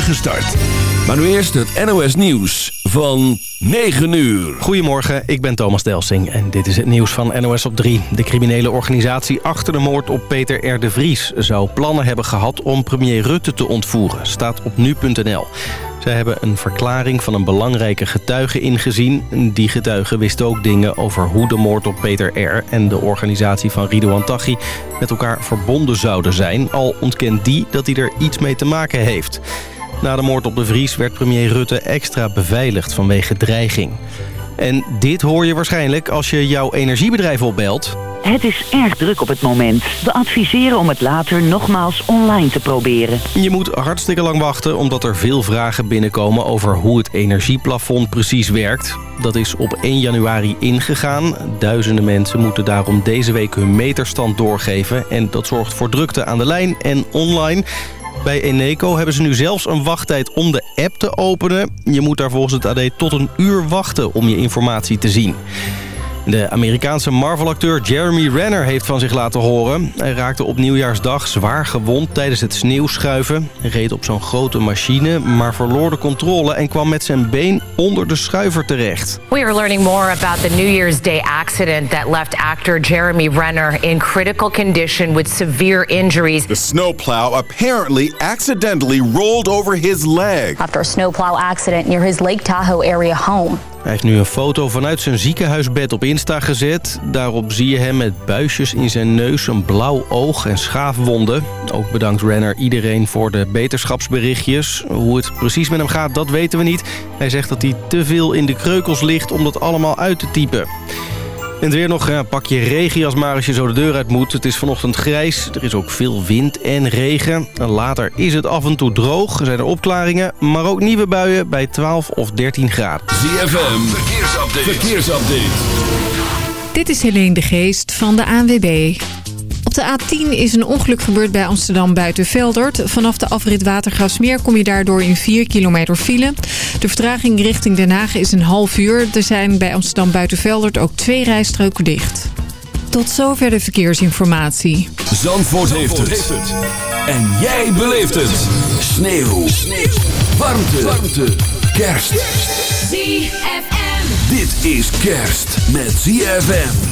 start. Maar nu eerst het NOS Nieuws van 9 uur. Goedemorgen, ik ben Thomas Delsing en dit is het nieuws van NOS op 3. De criminele organisatie achter de moord op Peter R. de Vries... zou plannen hebben gehad om premier Rutte te ontvoeren, staat op nu.nl. Zij hebben een verklaring van een belangrijke getuige ingezien. Die getuige wist ook dingen over hoe de moord op Peter R. en de organisatie van Ridouan Taghi met elkaar verbonden zouden zijn. Al ontkent die dat hij er iets mee te maken heeft. Na de moord op de Vries werd premier Rutte extra beveiligd vanwege dreiging. En dit hoor je waarschijnlijk als je jouw energiebedrijf opbelt. Het is erg druk op het moment. We adviseren om het later nogmaals online te proberen. Je moet hartstikke lang wachten omdat er veel vragen binnenkomen over hoe het energieplafond precies werkt. Dat is op 1 januari ingegaan. Duizenden mensen moeten daarom deze week hun meterstand doorgeven. En dat zorgt voor drukte aan de lijn en online. Bij Eneco hebben ze nu zelfs een wachttijd om de app te openen. Je moet daar volgens het AD tot een uur wachten om je informatie te zien. De Amerikaanse Marvel-acteur Jeremy Renner heeft van zich laten horen. Hij raakte op nieuwjaarsdag zwaar gewond tijdens het sneeuwschuiven. Hij reed op zo'n grote machine, maar verloor de controle... en kwam met zijn been onder de schuiver terecht. We are learning more about the New Year's Day accident... that left actor Jeremy Renner in critical condition with severe injuries. The snowplow apparently accidentally rolled over his leg. After a snowplow accident near his Lake Tahoe area home. Hij heeft nu een foto vanuit zijn ziekenhuisbed op Insta gezet. Daarop zie je hem met buisjes in zijn neus, een blauw oog en schaafwonden. Ook bedankt Renner iedereen voor de beterschapsberichtjes. Hoe het precies met hem gaat, dat weten we niet. Hij zegt dat hij te veel in de kreukels ligt om dat allemaal uit te typen. En het weer nog, ja, pak je regenjas maar als je zo de deur uit moet. Het is vanochtend grijs, er is ook veel wind en regen. En later is het af en toe droog, er zijn er opklaringen... maar ook nieuwe buien bij 12 of 13 graden. ZFM, verkeersupdate. verkeersupdate. Dit is Helene de Geest van de ANWB. Op de A10 is een ongeluk gebeurd bij Amsterdam buiten Veldert. Vanaf de afrit Watergraafsmeer kom je daardoor in 4 kilometer file. De vertraging richting Den Haag is een half uur. Er zijn bij Amsterdam buiten Veldert ook twee rijstroken dicht. Tot zover de verkeersinformatie. Zandvoort, heeft, het. En jij beleeft het. Sneeuw. Sneeuw. Warmte. Warmte. Kerst. ZFM. Dit is kerst met ZFM.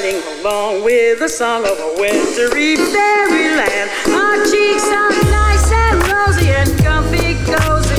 riding along with the song of a wintry fairyland. Our cheeks are nice and rosy and comfy cozy.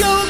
your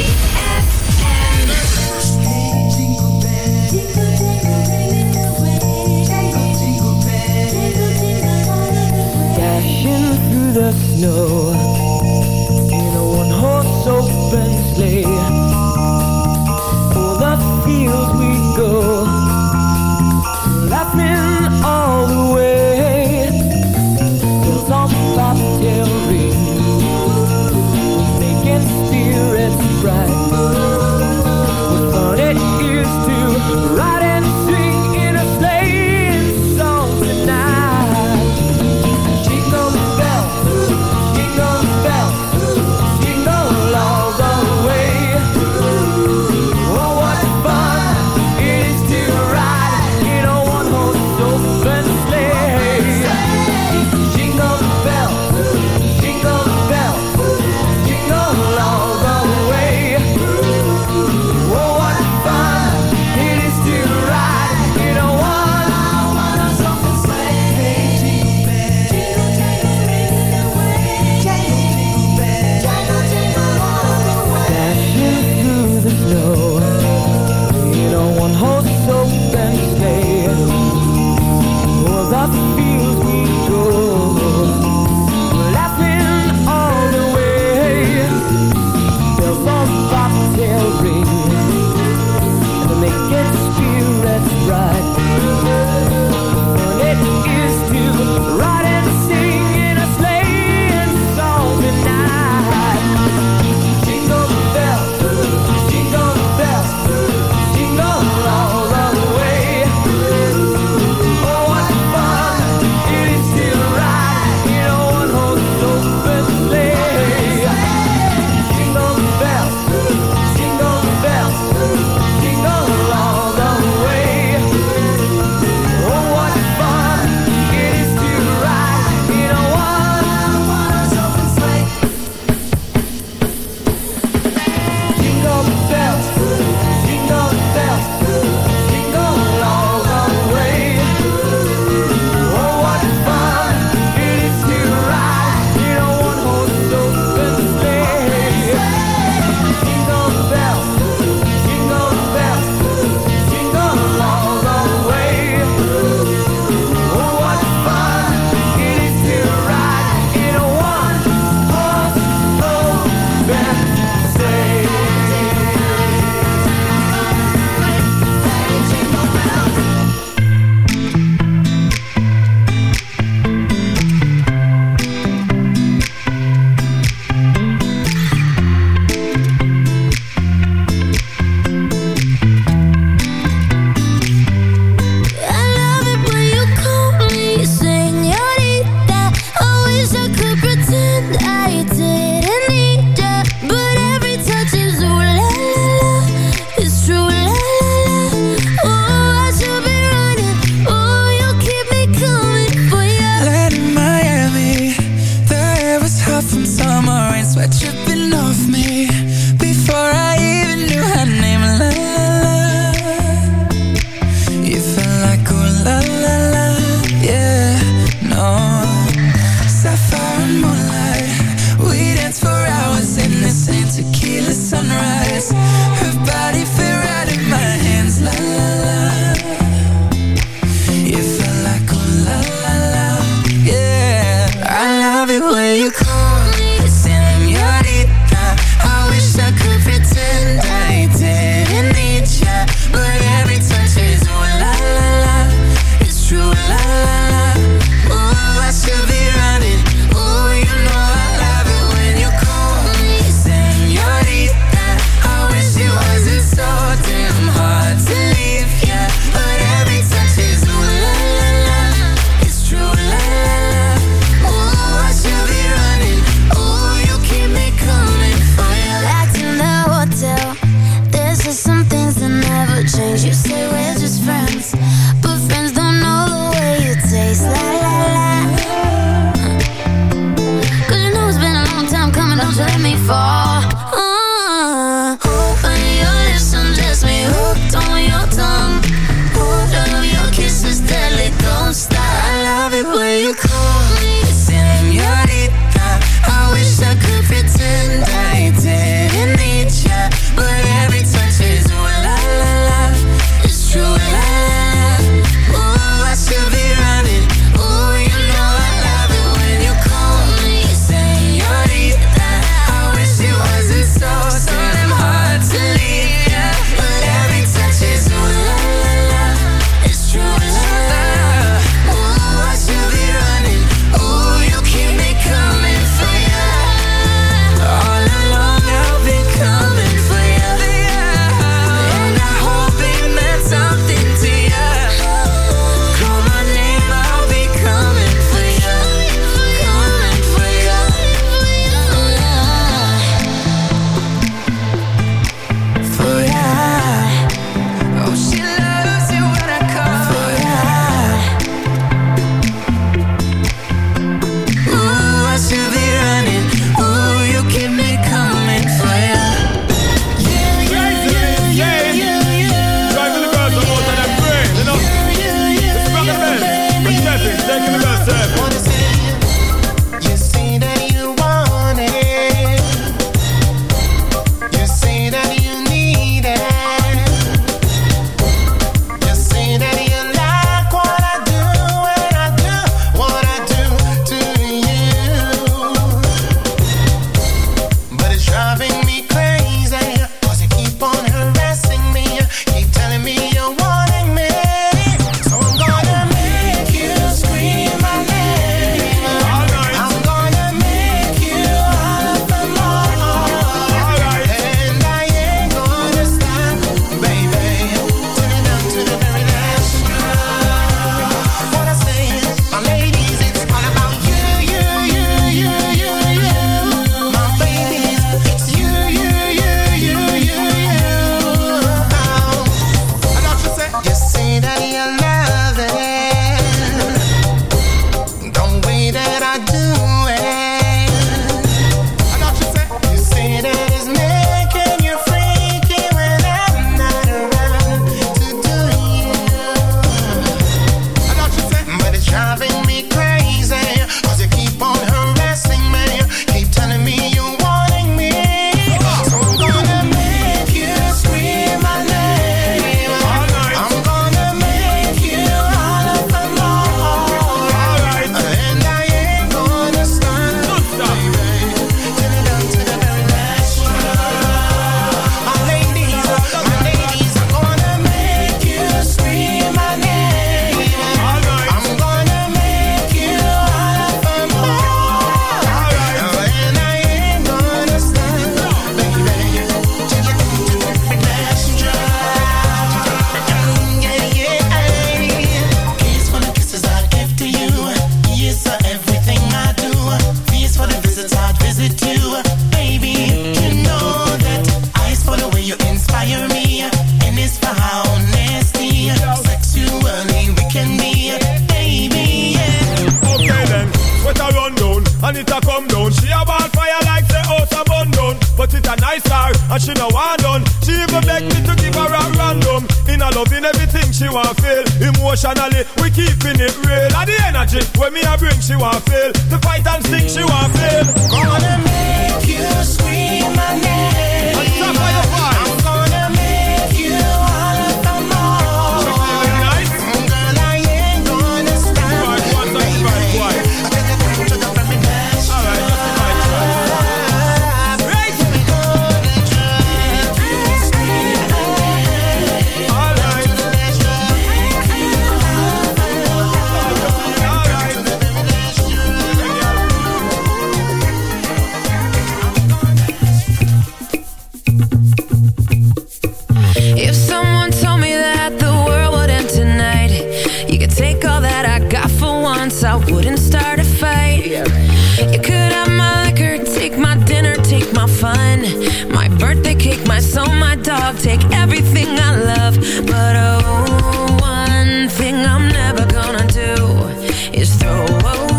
Never gonna do is throw away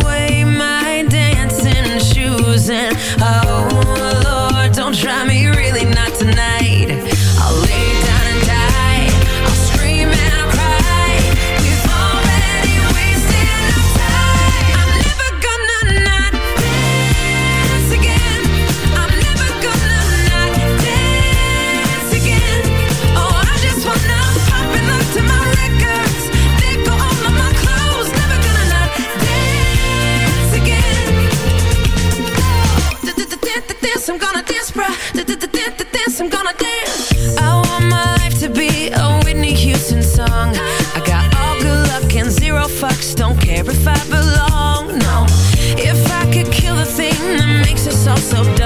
myself down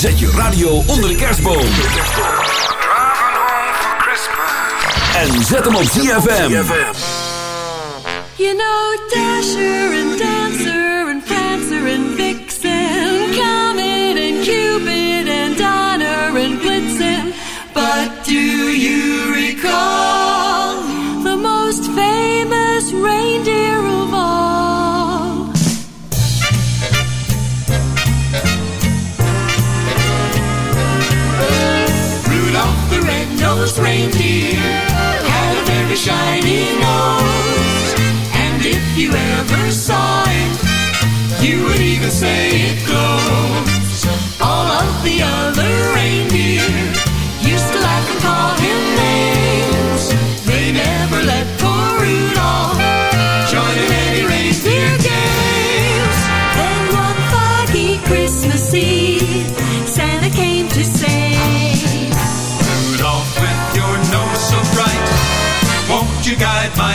Zet je radio onder de kerstboom. En zet hem op ZFM. You know Dasher and Dancer red-nosed reindeer had a very shiny nose. And if you ever saw it, you would even say it glows. All of the other reindeer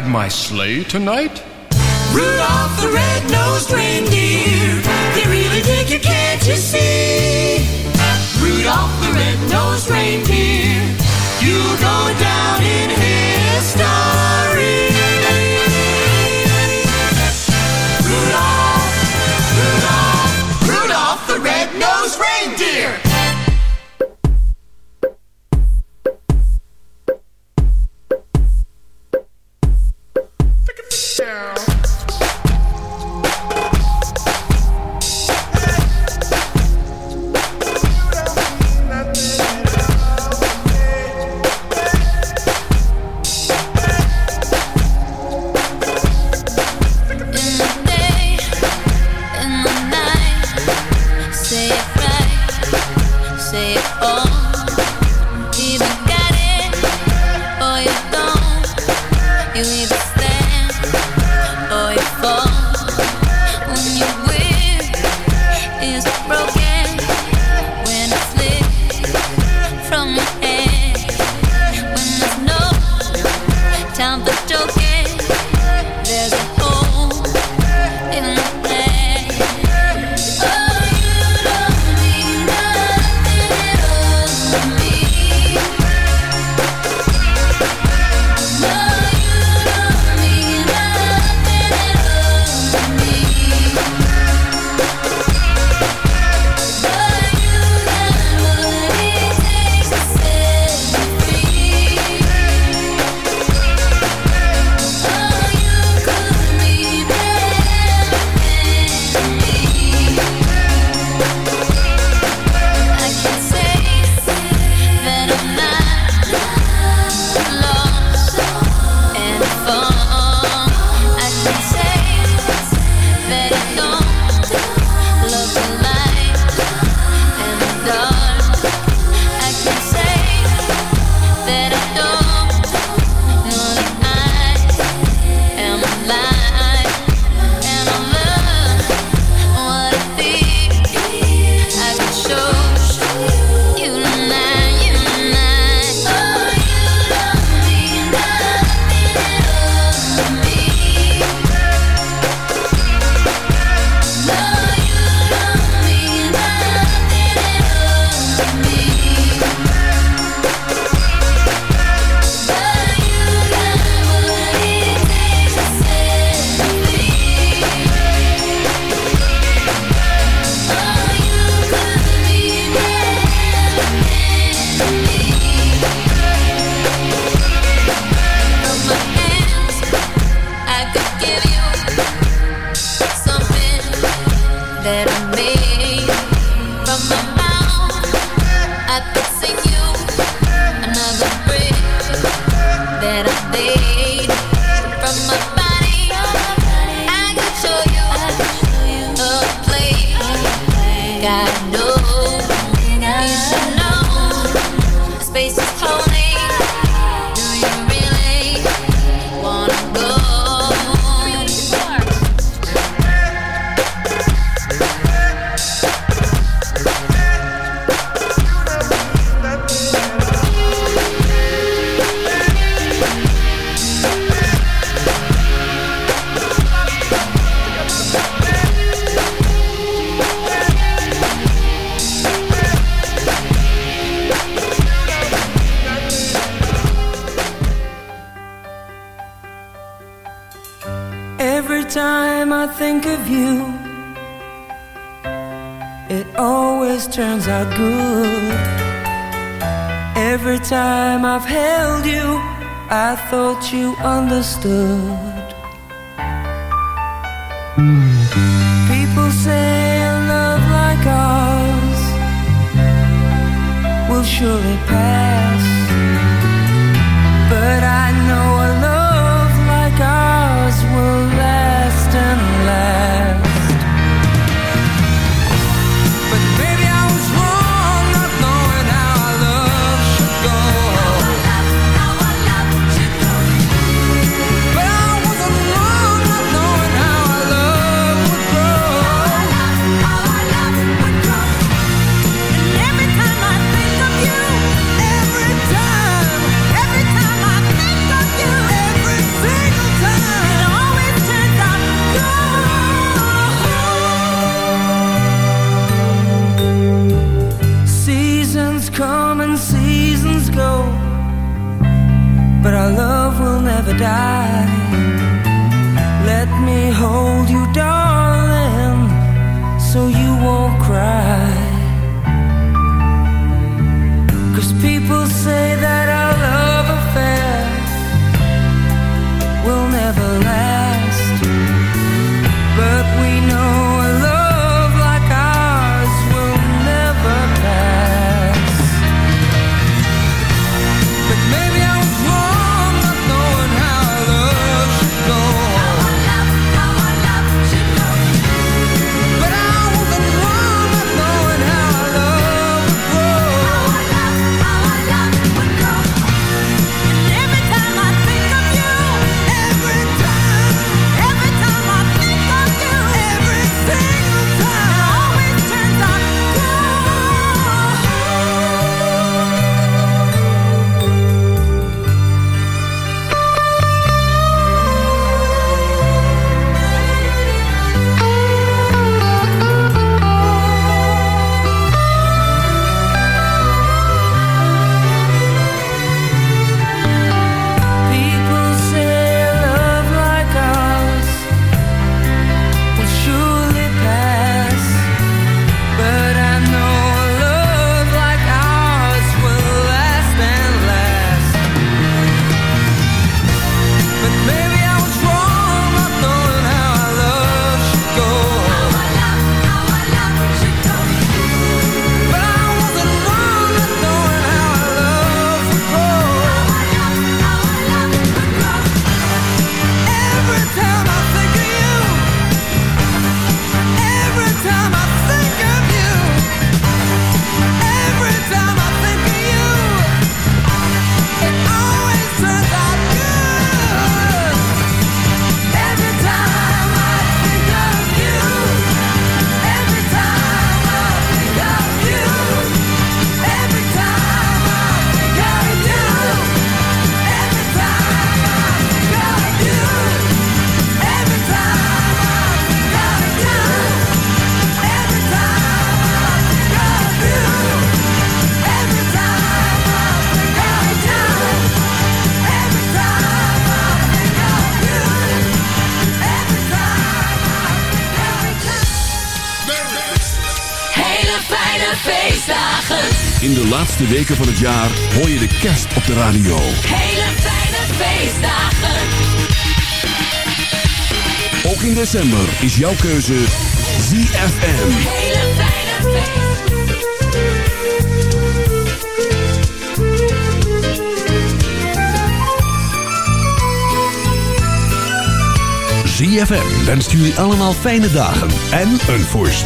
Guide my sleigh tonight? Rudolph the red-nosed reindeer, they really dig you, can't you see? Rudolph the red-nosed reindeer, you'll go down in history. Understood. weken van het jaar hoor je de kerst op de radio. Hele fijne feestdagen. Ook in december is jouw keuze ZFM. Hele fijne feestdagen. ZFM wenst jullie allemaal fijne dagen en een voorspoedig.